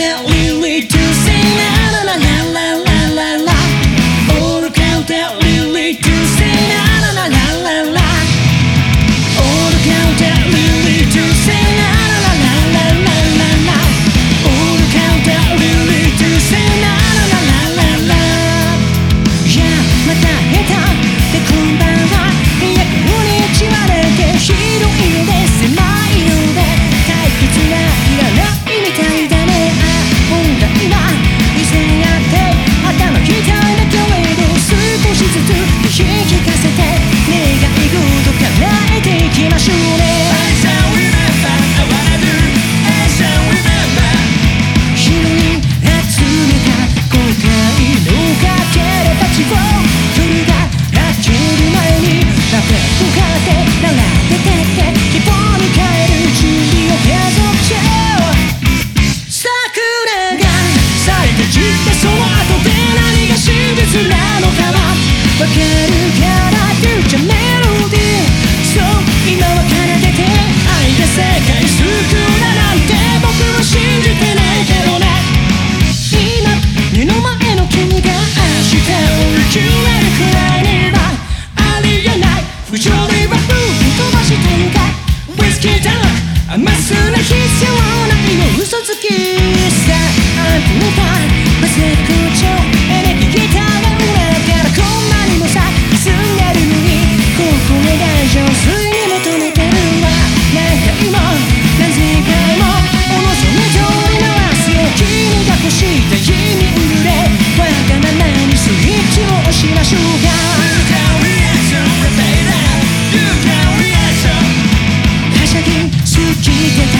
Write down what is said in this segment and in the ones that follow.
spent つなのかはわかるからグッチャメロディそう今は奏でて愛で世界救うだなんて僕は信じてないけどね。今目の前の君が明日を生きれるくらいにはありえない。不条理は吹き飛ばしていかウイスキーだ。甘すな必要ないの。嘘つき。してた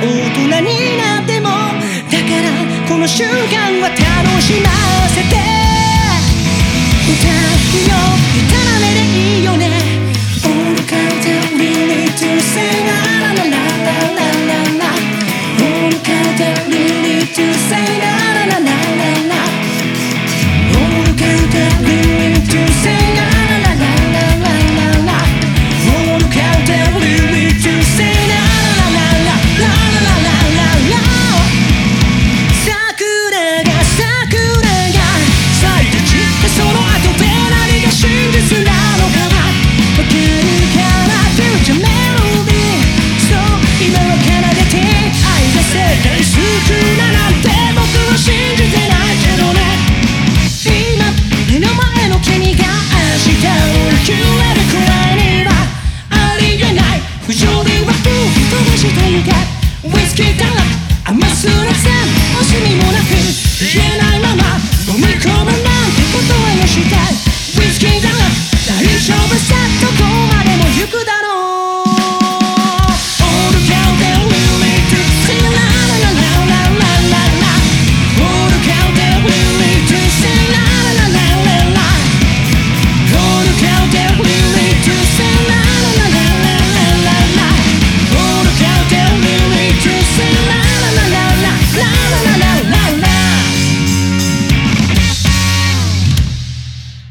大人になってもだからこの瞬間は楽しませて。歌うよ。you let it go.